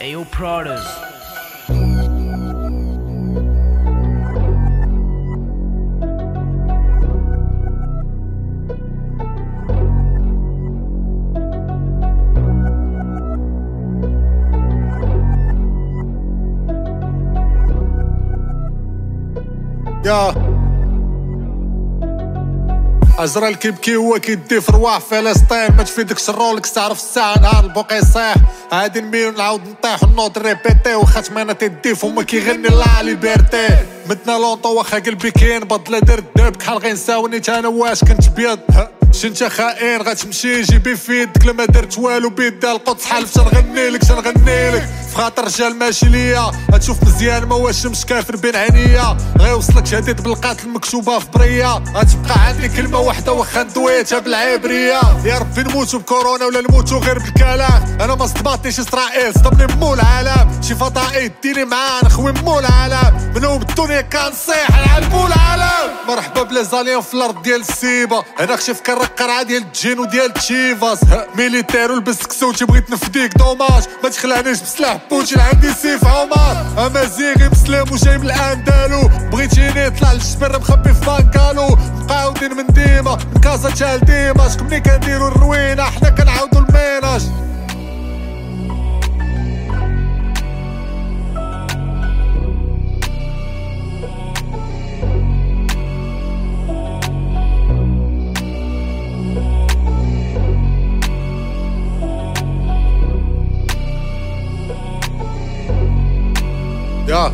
Ayo Pradas. Yeah. اجرى الكبكي هو كيدي في رواح فلسطين. ما تفيدكش الرولكس تعرف الساعة نهار البوق يصيح عادي نميل نعاود نطيح ونوض ريبيتي وخا تمانا تيدي فما كيغني لا ليبرتي. مدنا لونطو واخا قلبي كاين بطلة درت داب كحال غينساوني أنا واش كنت بيض؟ شنت خائن غتمشي جيبي في يدك لما درت والو بيدي القدس حالف تنغني لك تنغني لك. في خاطر رجال ماشي ليا غتشوف مزيان ما واش مش كافر بين عينيا. غيوصلك شهادة بالقاتل مكتوبة في برية. غتبقى عندي كلمة واحدة واخا ندويتها بالعبرية. يا ربي نموتو بكورونا ولا نموتو غير بالكلام. أنا ما صدماتنيش إسرائيل صدمني مو العالم. شي فضائي ديني معاه نخوي مو العالم. منهم الدنيا كنصيح نعلمو العالم. مرحبا بلي في الأرض ديال السيبة. هنا خشيف كنرقر ديال الجين وديال تشيفاس. ميليتير ولبس كسوتي بغيت نفديك دوماج. ما تخلعنيش بسلاح بوتين عندي سيف عمر. امازيغي مسلم وجاي من الأندالو. بغيتيني طلع للجبر مخبي في بانكالو مقاودين من ديما من كازا تال ديما. شكون ملي كنديرو الروينة؟ حنا كنعاودو يا.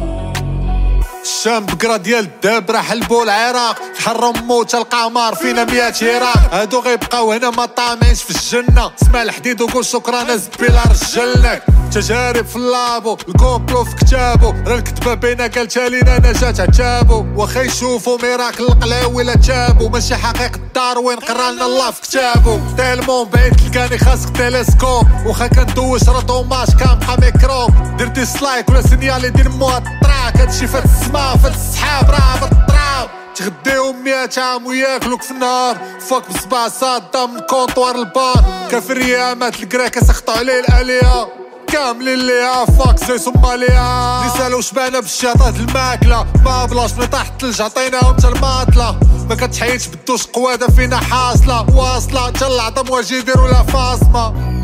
الشام بقرا ديال الداب راه حلبو العراق تحرم موت القمر فينا مية عراق. هادو غيبقاو هنا ما طامعينش في الجنة. سمع الحديد وقول شكرا زبيلا رجلنك تجارب في اللابو الكومبلو في كتابو. راه الكتبة بينا قالتها لينا نجات عتابو. واخا يشوفو ميراكل القلاوي لا تابو. ماشي حقيقة داروين قرالنا الله في كتابو. تيلمون بعيد تلقاني خاصك تيليسكوب واخا كندوش راه كنبقى ميكرو درتي ديسلايك ولا سينيالي دير مو الطراك هادشي فات السما فات السحاب راه بالطراو تغديهم مية عام وياكلوك في النهار فوق صادة من كونطوار البار كافر يامات الكراكة سخطو عليه الاليه كاملين ليها فاك زي صوماليا رسالة وشبعنا بالشاطات الماكلة ما بلاش من تحت الثلج عطيناهم تا الماطلة ما كتحيدش بالدوش قوادة فينا حاصلة واصلة تا العظم واجي يديرو لها فاصمة